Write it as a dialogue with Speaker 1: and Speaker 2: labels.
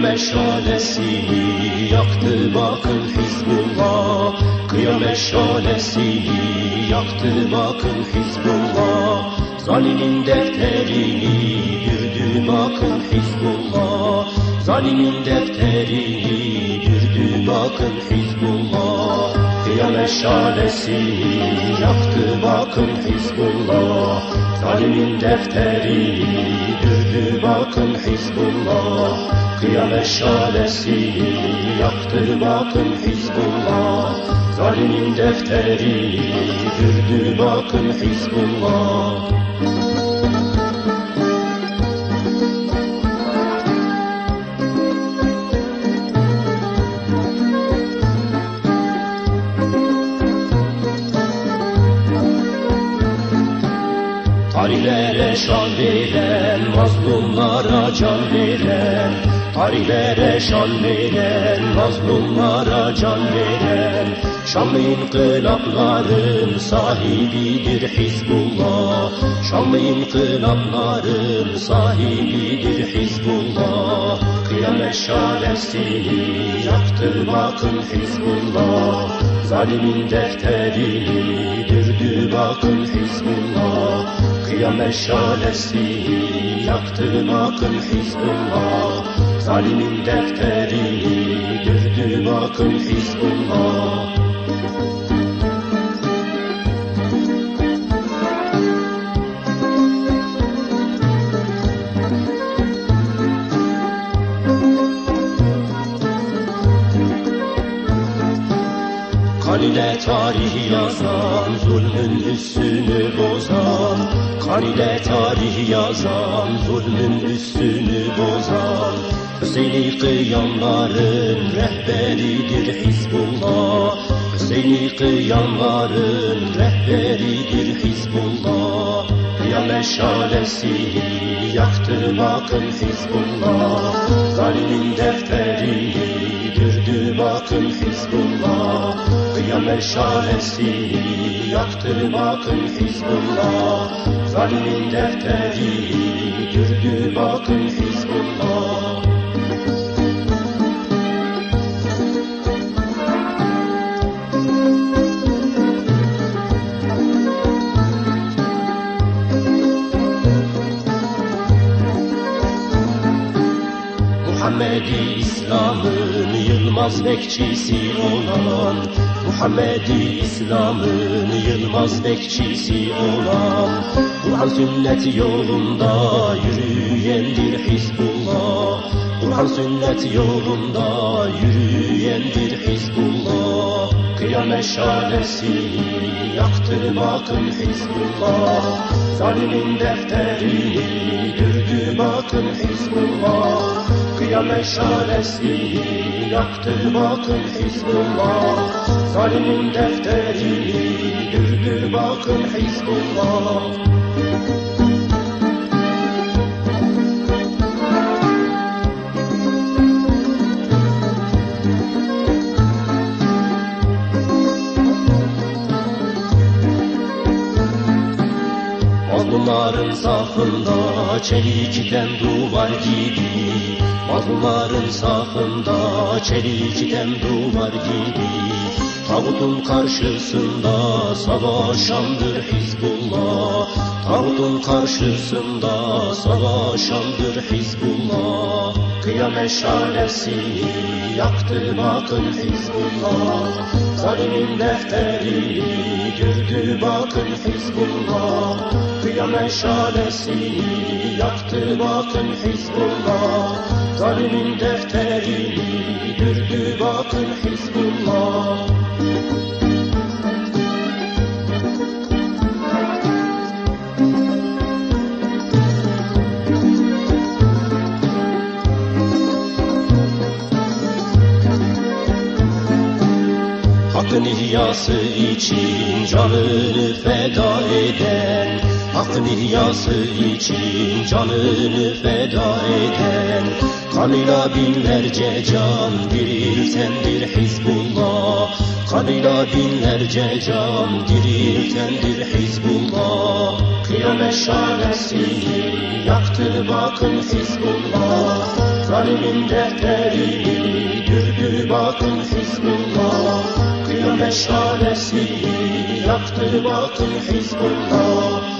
Speaker 1: Kıyamet şalesini yaktı bakın Hizbullah. Kıyamet şalesini yaktı bakın Hizbullah. Zalimin defterini dürdü bakın Hizbullah. Zalimin defterini dürdü bakın Hizbullah Kıyamet şalesini yaktı bakın Hizbullah. Zalimin defterini dürdü bakın Hizbullah. Kıyamet şalesini yaktı bakın Hizbullah. Zalimin defterini dürdü bakın Hizbullah Tarihlere şan veren, mazlumlara can veren. Tarihlere şan veren, mazlumlara can veren. Şanlı inkılapların sahibidir Hizbullah. Şanlı inkılapların sahibidir Hizbullah. Kıyamet şalesini yaktı bakın Hizbullah. Zalimin defterini dürdü bakın Hizbullah Kıyamet şalesini yaktı bakın Hizbullah. Zalimin defterini dürdü bakın Hizbullah. Kan ile tarih yazan, zulmün üstünü bozan Kan ile tarih yazan, zulmün üstünü bozan Hüseyin'i kıyanların rehberidir Hizbullah. Hüseyin'i kıyanların rehberidir Hizbullah. Kıyamet şalesini yaktı bakın Hizbullah. Zalimin defterini dürdü bakın Hizbullah. Kıyamet şalesini yaktı bakın Hizbullah Zalimin defterini dürdü bakın Hizbullah. Muhammedi İslam'ın yılmaz bekçisi olan Muhammedi İslam'ın yılmaz bekçisi olan Kur'an sünnet yolunda yürüyendir Hizbullah. Kur'an sünnet yolunda yürüyendir Hizbullah. Kıyamet şalesini yaktı bakın Hizbullah. Zalimin defterini dürdü bakın Hizbullah Kıyamet şalesini yaktı bakın Hizbullah. Zalimin defterini dürdü bakın Hizbullah Mazlumların safında çelikten duvar gibi. Mazlumların safında çelikten duvar gibi. Tağutun karşısında savaşandır Hizbullah. Tağutun karşısında savaşandır Hizbullah Kıyamet şalesini yaktı bakın Hizbullah. Zalimin defterini dürdü bakın Hizbullah. Kıyamet şalesini yaktı bakın Hizbullah. Zalimin defterini dürdü bakın Hizbullah Hakkın ihyası için canını feda eden Hakkın ihyası için canını feda eden. Kanıyla binlerce can diriltendir Hizbullah. Kanıyla binlerce can diriltendir Hizbullah. Kıyamet şalesini yaktı bakın Hizbullah. Zalimin defterini dürdü bakın Hizbullah Kıyam meşalesi yaktı bakın Hizbullah